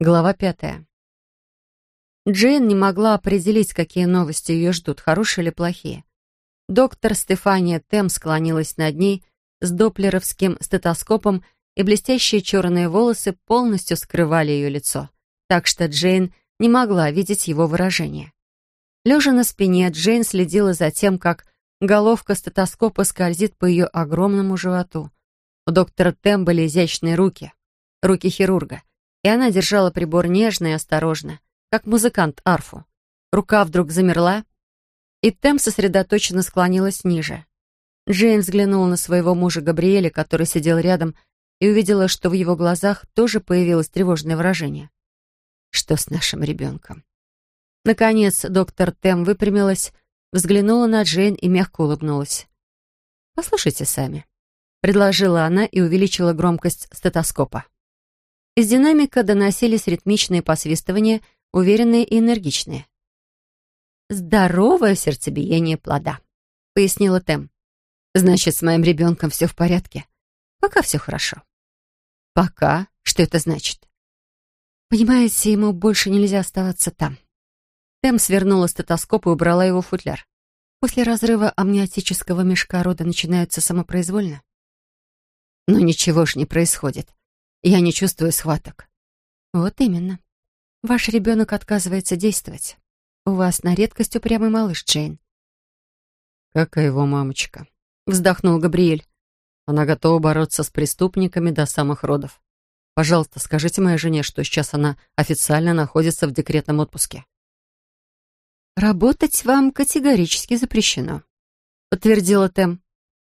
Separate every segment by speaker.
Speaker 1: Глава пятая. Джейн не могла определить, какие новости ее ждут, хорошие или плохие. Доктор Стефания Тем склонилась над ней с доплеровским стетоскопом, и блестящие черные волосы полностью скрывали ее лицо, так что Джейн не могла видеть его выражение. Лежа на спине, Джейн следила за тем, как головка стетоскопа скользит по ее огромному животу. У доктора Тем были изящные руки, руки хирурга и она держала прибор нежно и осторожно, как музыкант арфу. Рука вдруг замерла, и Тем сосредоточенно склонилась ниже. Джейн взглянула на своего мужа Габриэля, который сидел рядом, и увидела, что в его глазах тоже появилось тревожное выражение. «Что с нашим ребенком?» Наконец доктор Тем выпрямилась, взглянула на Джейн и мягко улыбнулась. «Послушайте сами», — предложила она и увеличила громкость стетоскопа. Из динамика доносились ритмичные посвистывания, уверенные и энергичные. «Здоровое сердцебиение плода», — пояснила Тем. «Значит, с моим ребенком все в порядке. Пока все хорошо». «Пока? Что это значит?» «Понимаете, ему больше нельзя оставаться там». Тем свернула стетоскоп и убрала его в футляр. После разрыва амниотического мешка рода начинаются самопроизвольно. Но ничего ж не происходит. Я не чувствую схваток. Вот именно. Ваш ребенок отказывается действовать. У вас на редкость упрямый малыш, Джейн.
Speaker 2: Как и его мамочка. Вздохнул Габриэль. Она готова бороться с преступниками до самых родов. Пожалуйста, скажите моей жене, что сейчас она официально находится в декретном отпуске.
Speaker 1: «Работать вам категорически запрещено», — подтвердила Тем.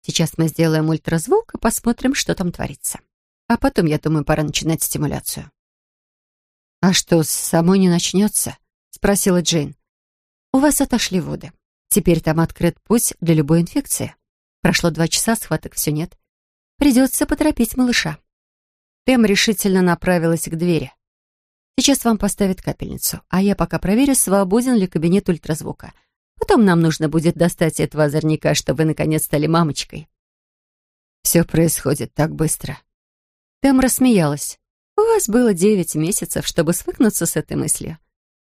Speaker 1: «Сейчас мы сделаем ультразвук и посмотрим, что там творится». А потом, я думаю, пора начинать стимуляцию. «А что, самой не начнется?» — спросила Джейн. «У вас отошли воды. Теперь там открыт путь для любой инфекции. Прошло два часа, схваток все нет. Придется поторопить малыша». Тем решительно направилась к двери. «Сейчас вам поставят капельницу, а я пока проверю, свободен ли кабинет ультразвука. Потом нам нужно будет достать этого озорника, чтобы вы, наконец, стали мамочкой». «Все происходит так быстро», Тэм рассмеялась. «У вас было девять месяцев, чтобы свыкнуться с этой мыслью.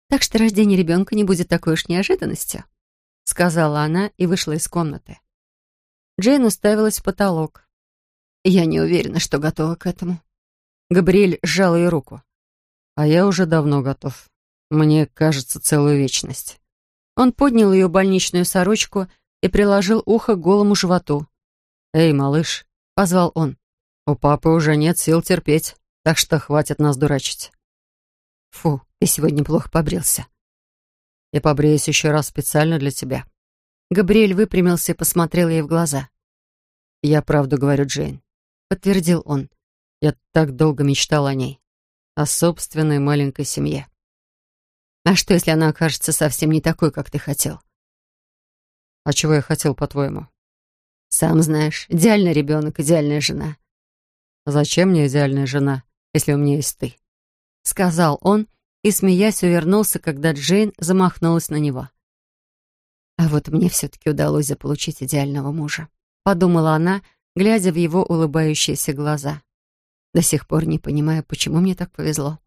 Speaker 1: Так что рождение ребенка не будет такой уж неожиданностью», — сказала она и вышла из комнаты. Джейн уставилась в потолок. «Я не уверена, что готова к этому». Габриэль сжал ее руку.
Speaker 2: «А я уже давно готов. Мне кажется, целую вечность».
Speaker 1: Он поднял ее больничную сорочку и приложил ухо к голому животу.
Speaker 2: «Эй, малыш», — позвал он. У папы уже нет сил терпеть, так что хватит нас дурачить.
Speaker 1: Фу, ты сегодня плохо побрился.
Speaker 2: Я побреюсь еще раз специально для тебя.
Speaker 1: Габриэль выпрямился и посмотрел ей в глаза.
Speaker 2: «Я правду говорю, Джейн», — подтвердил он. «Я так долго мечтал о ней, о собственной маленькой семье».
Speaker 1: «А что, если она окажется совсем не такой, как ты хотел?»
Speaker 2: «А чего я хотел, по-твоему?»
Speaker 1: «Сам знаешь, идеальный ребенок, идеальная жена.
Speaker 2: «Зачем мне идеальная жена, если у меня есть ты?»
Speaker 1: Сказал он и, смеясь, увернулся, когда Джейн замахнулась на него. «А вот мне все-таки удалось заполучить идеального мужа», — подумала она, глядя в его улыбающиеся глаза. «До сих пор не понимаю, почему мне так повезло.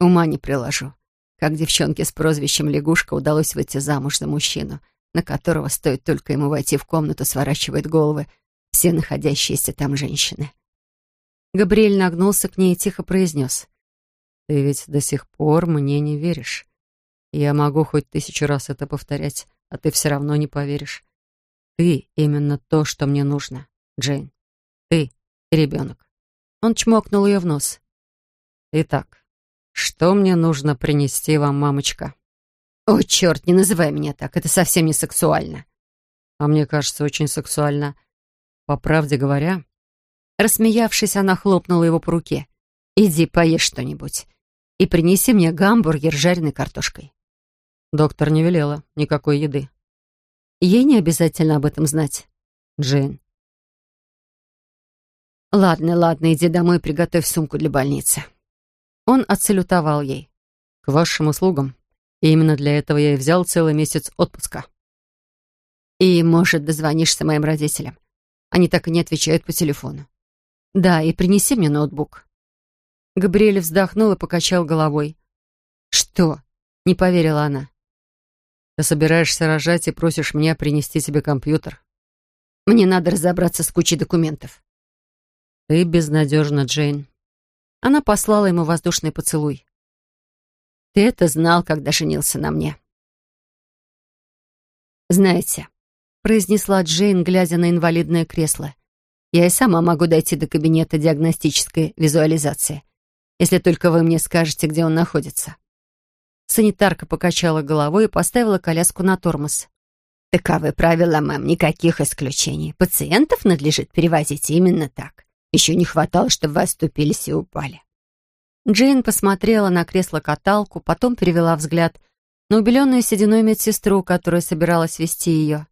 Speaker 1: Ума не приложу, как девчонке с прозвищем «Лягушка» удалось выйти замуж за мужчину, на которого стоит только ему войти в комнату, сворачивает головы все находящиеся там женщины. Габриэль нагнулся к ней и тихо произнес.
Speaker 2: «Ты ведь до сих пор мне не веришь. Я могу хоть тысячу раз это повторять, а ты все равно не поверишь. Ты именно то, что мне нужно, Джейн. Ты ребенок».
Speaker 1: Он чмокнул ее в нос.
Speaker 2: «Итак, что мне нужно принести вам, мамочка?»
Speaker 1: «О, черт, не называй меня так, это совсем не сексуально».
Speaker 2: «А мне кажется, очень сексуально. По правде говоря,
Speaker 1: Рассмеявшись, она хлопнула его по руке. «Иди поешь что-нибудь и принеси мне гамбургер с жареной картошкой».
Speaker 2: Доктор не велела никакой еды.
Speaker 1: Ей не обязательно об этом знать.
Speaker 2: Джейн.
Speaker 1: «Ладно, ладно, иди домой и приготовь сумку для больницы». Он отсалютовал ей.
Speaker 2: «К вашим услугам. И именно для этого я и взял целый месяц отпуска».
Speaker 1: «И, может, дозвонишься моим родителям. Они так и не отвечают по телефону. Да, и принеси мне ноутбук. Габриэль вздохнул и покачал головой. «Что?» — не поверила она.
Speaker 2: «Ты собираешься рожать и просишь меня принести тебе компьютер?»
Speaker 1: «Мне надо разобраться с кучей документов».
Speaker 2: «Ты безнадежна, Джейн».
Speaker 1: Она послала ему воздушный поцелуй. «Ты это знал, когда женился на мне». «Знаете», — произнесла Джейн, глядя на инвалидное кресло, «я и сама могу дойти до кабинета диагностической визуализации, если только вы мне скажете, где он находится». Санитарка покачала головой и поставила коляску на тормоз. «Таковы правила, мэм, никаких исключений. Пациентов надлежит перевозить именно так. Еще не хватало, чтобы вы оступились и упали». Джейн посмотрела на кресло-каталку, потом перевела взгляд на убеленную сединой медсестру, которая собиралась вести ее.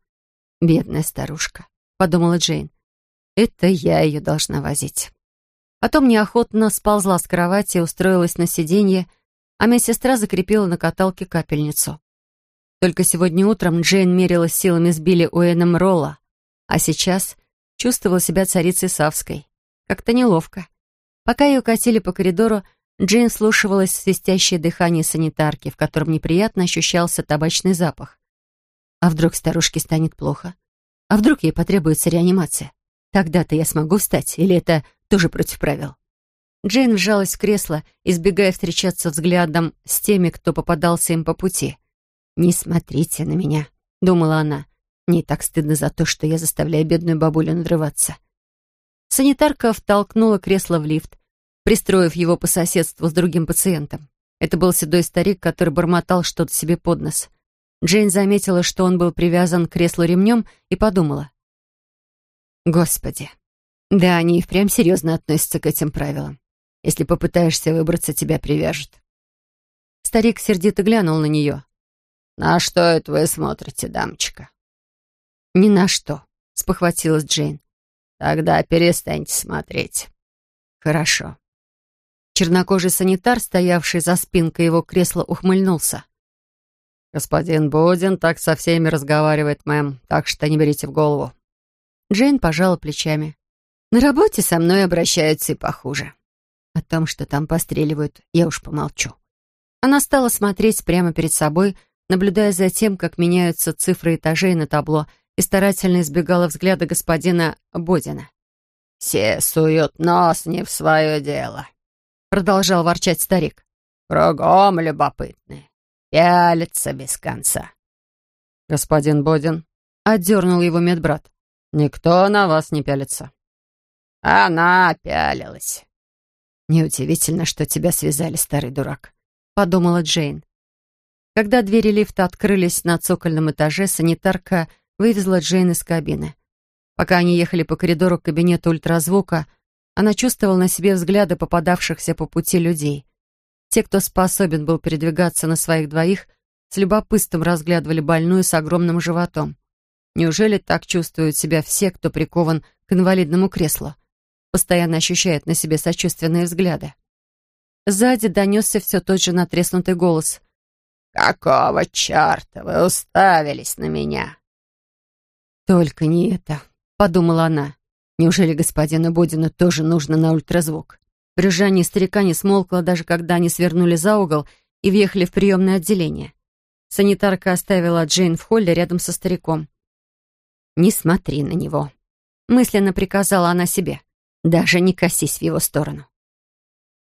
Speaker 1: «Бедная старушка», — подумала Джейн. «Это я ее должна возить». Потом неохотно сползла с кровати и устроилась на сиденье, а медсестра закрепила на каталке капельницу. Только сегодня утром Джейн мерилась силами с Билли Уэном Ролла, а сейчас чувствовала себя царицей Савской. Как-то неловко. Пока ее катили по коридору, Джейн слушалась свистящее дыхание санитарки, в котором неприятно ощущался табачный запах. А вдруг старушке станет плохо? А вдруг ей потребуется реанимация? Тогда-то я смогу встать, или это тоже против правил? Джейн вжалась в кресло, избегая встречаться взглядом с теми, кто попадался им по пути. «Не смотрите на меня», — думала она. «Мне так стыдно за то, что я заставляю бедную бабулю надрываться». Санитарка втолкнула кресло в лифт, пристроив его по соседству с другим пациентом. Это был седой старик, который бормотал что-то себе под нос. Джейн заметила, что он был привязан к креслу ремнем, и подумала. «Господи, да они и впрямь серьезно относятся к этим правилам. Если попытаешься выбраться, тебя привяжут. Старик сердито глянул на нее. «На что это вы смотрите, дамочка?» «Ни на что», — спохватилась Джейн. «Тогда перестаньте смотреть». «Хорошо». Чернокожий санитар, стоявший за спинкой его кресла, ухмыльнулся.
Speaker 2: «Господин Бодин так со всеми разговаривает, мэм, так что не берите в голову».
Speaker 1: Джейн пожала плечами. «На работе со мной обращаются и похуже. О том, что там постреливают, я уж помолчу. Она стала смотреть прямо перед собой, наблюдая за тем, как меняются цифры этажей на табло, и старательно избегала взгляда господина Бодина. «Все суют нос не в свое дело», — продолжал ворчать старик. «Кругом любопытные. Пялятся без конца».
Speaker 2: «Господин Бодин», — отдернул его медбрат, — «никто на вас не пялится».
Speaker 1: «Она пялилась», «Неудивительно, что тебя связали, старый дурак», — подумала Джейн. Когда двери лифта открылись на цокольном этаже, санитарка вывезла Джейн из кабины. Пока они ехали по коридору к кабинету ультразвука, она чувствовала на себе взгляды попадавшихся по пути людей. Те, кто способен был передвигаться на своих двоих, с любопытством разглядывали больную с огромным животом. Неужели так чувствуют себя все, кто прикован к инвалидному креслу? постоянно ощущает на себе сочувственные взгляды. Сзади донесся все тот же натреснутый голос. «Какого черта вы уставились на меня?» «Только не это», — подумала она. «Неужели господину Бодину тоже нужно на ультразвук?» Брюзжание старика не смолкло, даже когда они свернули за угол и въехали в приемное отделение. Санитарка оставила Джейн в холле рядом со стариком. «Не смотри на него», — мысленно приказала она себе. Даже не косись в его сторону.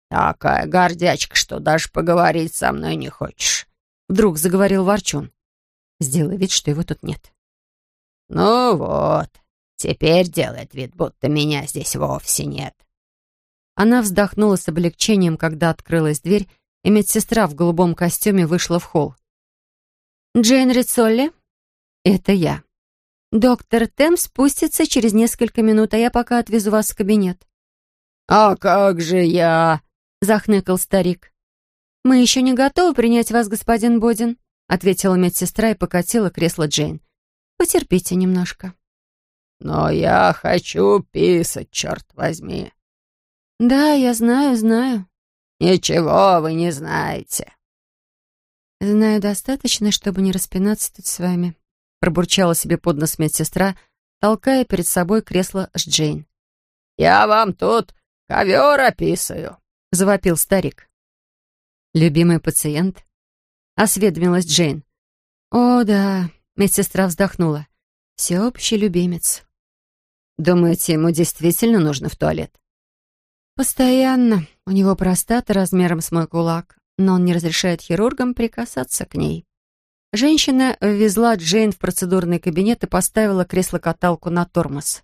Speaker 1: «Такая гордячка, что даже поговорить со мной не хочешь», — вдруг заговорил Ворчун. Сделай вид, что его тут нет. «Ну вот, теперь делает вид, будто меня здесь вовсе нет». Она вздохнула с облегчением, когда открылась дверь, и медсестра в голубом костюме вышла в холл. «Джейн Рицолли?» «Это я», «Доктор Тем спустится через несколько минут, а я пока отвезу вас в кабинет». «А как же я?» — захныкал старик. «Мы еще не готовы принять вас, господин Бодин», — ответила медсестра и покатила кресло Джейн. «Потерпите немножко». «Но я хочу писать, черт возьми». «Да, я знаю, знаю». «Ничего вы не знаете». «Знаю достаточно, чтобы не распинаться тут с вами», пробурчала себе под нос медсестра, толкая перед собой кресло с Джейн. «Я вам тут ковер описываю», завопил старик. «Любимый пациент?» — осведомилась Джейн. «О, да», — медсестра вздохнула. «Всеобщий любимец». «Думаете, ему действительно нужно в туалет?» «Постоянно. У него простата размером с мой кулак, но он не разрешает хирургам прикасаться к ней». Женщина ввезла Джейн в процедурный кабинет и поставила кресло-каталку на тормоз.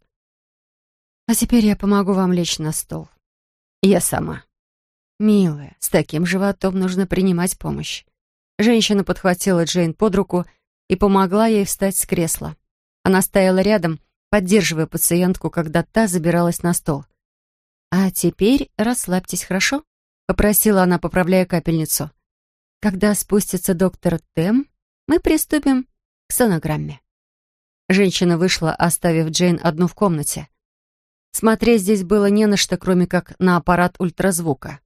Speaker 1: «А теперь я помогу вам лечь на стол». «Я сама». «Милая, с таким животом нужно принимать помощь». Женщина подхватила Джейн под руку и помогла ей встать с кресла. Она стояла рядом, поддерживая пациентку, когда та забиралась на стол. «А теперь расслабьтесь, хорошо?» — попросила она, поправляя капельницу. «Когда спустится доктор Тем, мы приступим к сонограмме». Женщина вышла, оставив Джейн одну в комнате. Смотреть здесь было не на что, кроме как на аппарат ультразвука.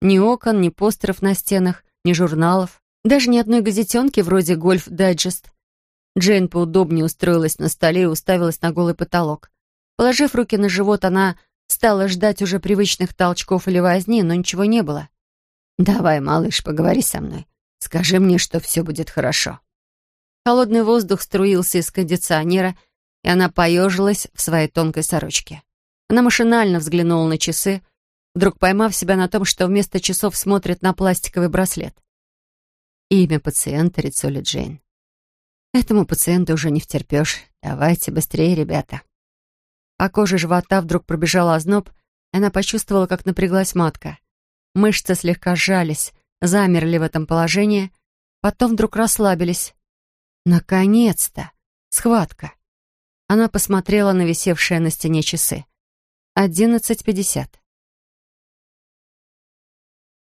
Speaker 1: Ни окон, ни постеров на стенах, ни журналов, даже ни одной газетенки вроде «Гольф Дайджест». Джейн поудобнее устроилась на столе и уставилась на голый потолок. Положив руки на живот, она стала ждать уже привычных толчков или возни, но ничего не было. «Давай, малыш, поговори со мной. Скажи мне, что все будет хорошо». Холодный воздух струился из кондиционера, и она поежилась в своей тонкой сорочке. Она машинально взглянула на часы, вдруг поймав себя на том, что вместо часов смотрит на пластиковый браслет. Имя пациента Рицоли Джейн. Этому пациенту уже не втерпешь. Давайте быстрее, ребята. По коже живота вдруг пробежал озноб, и она почувствовала, как напряглась матка. Мышцы слегка сжались, замерли в этом положении, потом вдруг расслабились. Наконец-то! Схватка. Она посмотрела на висевшие на стене часы. Одиннадцать пятьдесят.